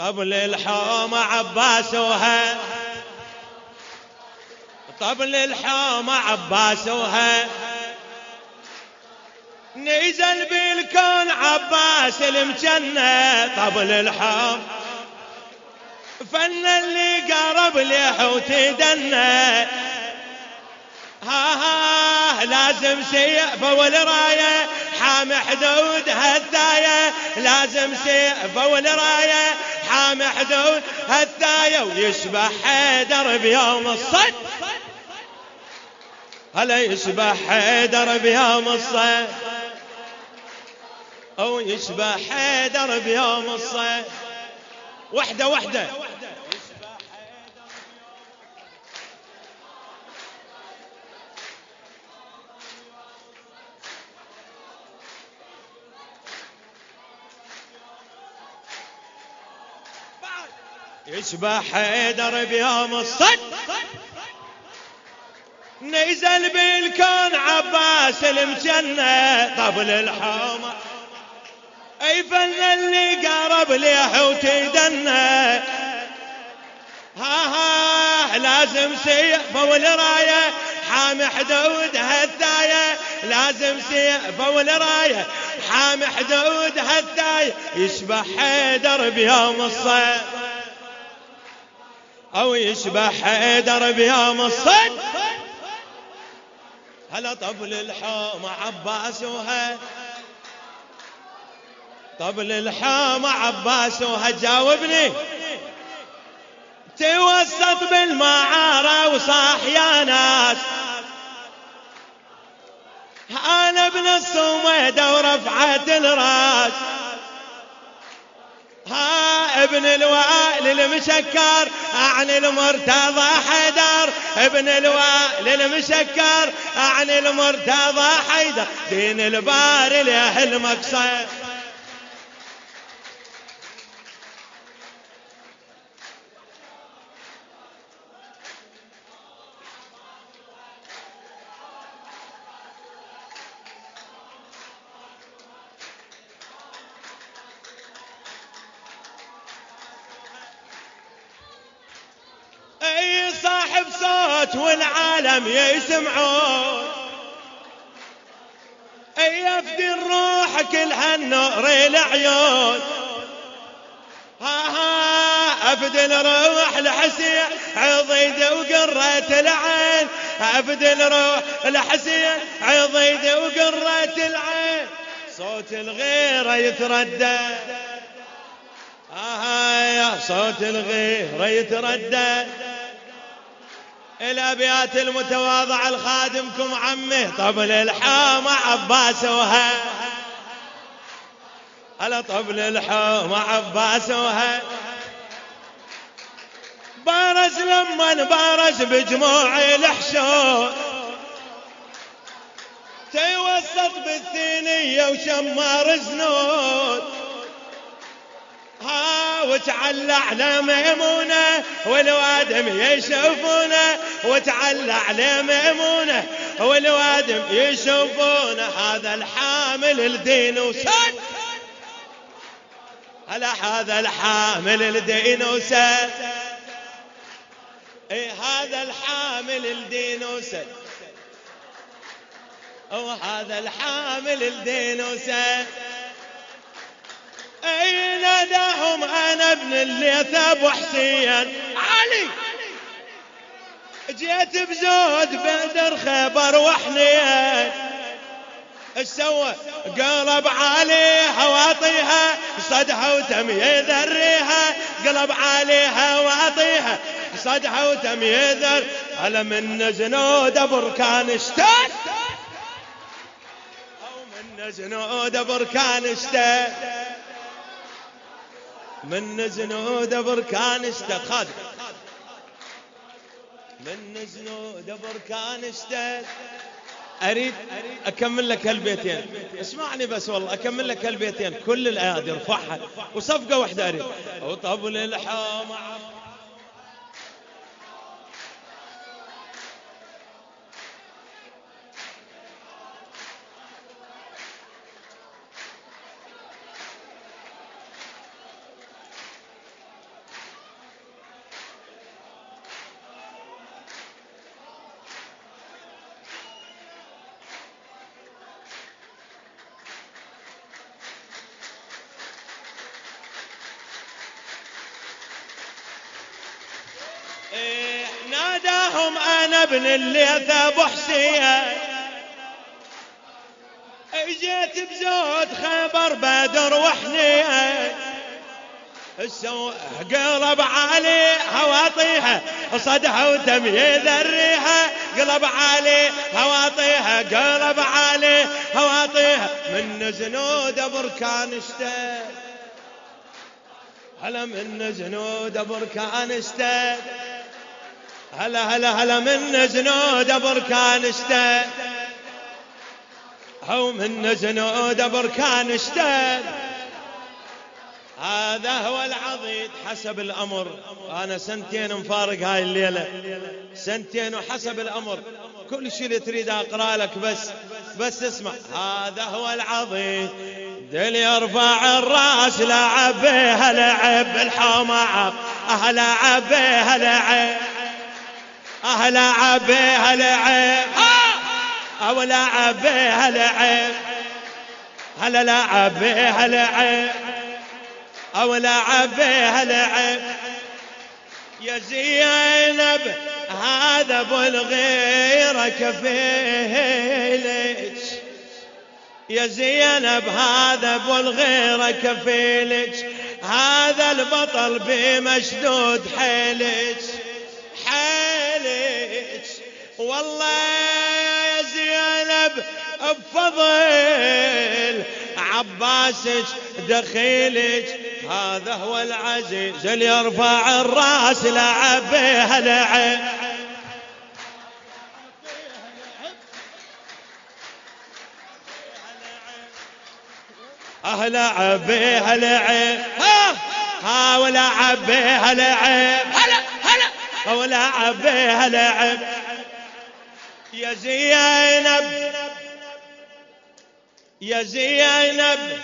طبل الحومة عباس وها طبل الحومة عباس وها نزل بالكون عباس المجنة طبل الحوم. فن اللي قرب له وتدنى ها ها لازم سيف والراية حامي حدود هالثاية لازم سيف والراية حامي حدود هالثاية ويشبه حيدر بيوم الصد هلا يشبه حيدر بيوم الصيد أو يشبه حيدر بيوم الصيد وحدة وحدة. يشبه حيدر بيوم الصد. نزل بالكون عباس المجنة طبل الحومة. أي فن اللي قرب ليه وتدنى ها ها لازم سيف والراية حامي حدود هالثاية لازم سيف والراية حامي حدود هالثاية يشبه حيدر بيوم الصيد أو يشبه حيدر بيوم الصيد هلا طبل الحوم عباس وها طبل الحوم عباس وها جاوبني. توسط بالمعارة وصاح يا ناس. أنا ابن الصميدة ورفعت الراس ابن الوائل المشكر عن المرتضى حيدر. ابن الوائل المشكر عن المرتضى حيدر. دين البار له المقصد اي صاحب صوت والعالم يسمعون. أي افدي الروح كل هالنور العيون. ها ها افدي الروح لحسين عضيد وقرة العين. افدي الروح لحسين عضيد وقرة العين. صوت الغيرة يتردد. آه يا صوت الغيرة يتردد. الابيات المتواضعة الخادمكم عمه طبل الحامة عباس وها على طبل الحامة عباس وها بارز لما بارز بجموع الحشود. توسط بالثينية وشمار زنود ها وتعلى على ميمونة والوادم يشوفونه. وتعلى على ميمونة والوادم يشوفونه هذا الحامل الدين وسد هلا هذا الحامل الدين وسد اي هذا الحامل الدين وسد وهذا الحامل الدين وسد اي ناداهم أنا ابن الليث ابو حسين جيت بزود بدر خبر وحنين إيش سوى؟ قلب عليها واطيها صدها وتمييز الريها قلب عليها واطيها صدها وتمييز على من زنود بركان اشتد. أو من زنود بركان اشتد. من زنود بركان اشتد. خادم. من زنود بركان اشتد أريد أكمل لك هالبيتين. اسمعني بس والله أكمل لك هالبيتين. كل الأيادي ارفعها وصفقة واحدة أريد. وطبل الحامة ناداهم أنا ابن الليث أبو حسين. إجيت بزود خيبر بدر وحنيه السوء قلب علي هواطيها صدها وتمييز الريحة قلب علي هواطيها قلب علي هواطيها من زنود بركان اشتد. هلا من زنود بركان اشتد. هلا هلا هلا من زنود بركان اشتد هو من زنود بركان اشتد هذا هو العضيد حسب الأمر. أنا سنتين مفارق هاي الليلة. سنتين وحسب الأمر. كل شيء اللي تريد أقرأ لك بس بس اسمع. هذا هو العضيد. دل يرفع الراس لعب بها لعب الحمى أهلا عبيها لعب أهلا عبيها لعب أو لعب بها لعب هلا لعب بها لعب أو لعب بها لعب يا زينب هذا أبو الغيرة كفيلك. يا زينب هذا أبو الغيرة كفيلك. هذا البطل بمشدود حيلك. والله يا زينب بفضل عباسك دخيلك. هذا هو العزيز اللي يرفع الراس لعب بها لعب أهلا بها لعب ها ولا بها لعب هلا هلا. ولا بها لعب يا زينب يا زينب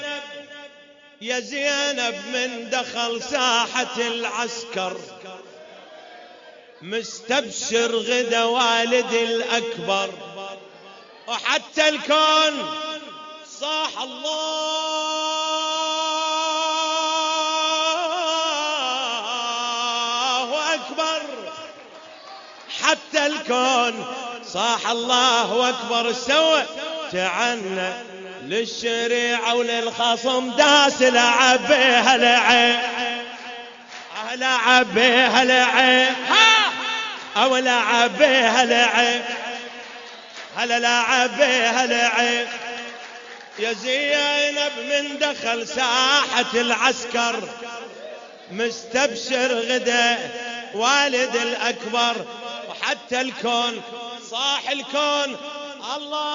يا زينب من دخل ساحة العسكر. مستبشر غدا والدي الأكبر. وحتى الكون صاح الله أكبر. حتى الكون صاح الله أكبر سوى تعنى للشريعة وللخصم داس لعب بها لعب بها لعب أو لعب بها لعب هلا لعب بها لعب يا زينب من دخل ساحة العسكر. مستبشر غدا والد الأكبر. وحتى الكون صاح الكون. الله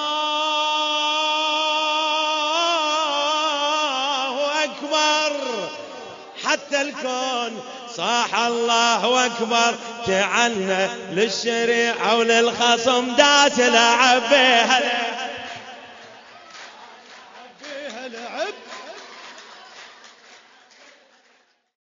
حتى الكون صاح الله أكبر. تعنى للشريعة وللخصم داس لعب بها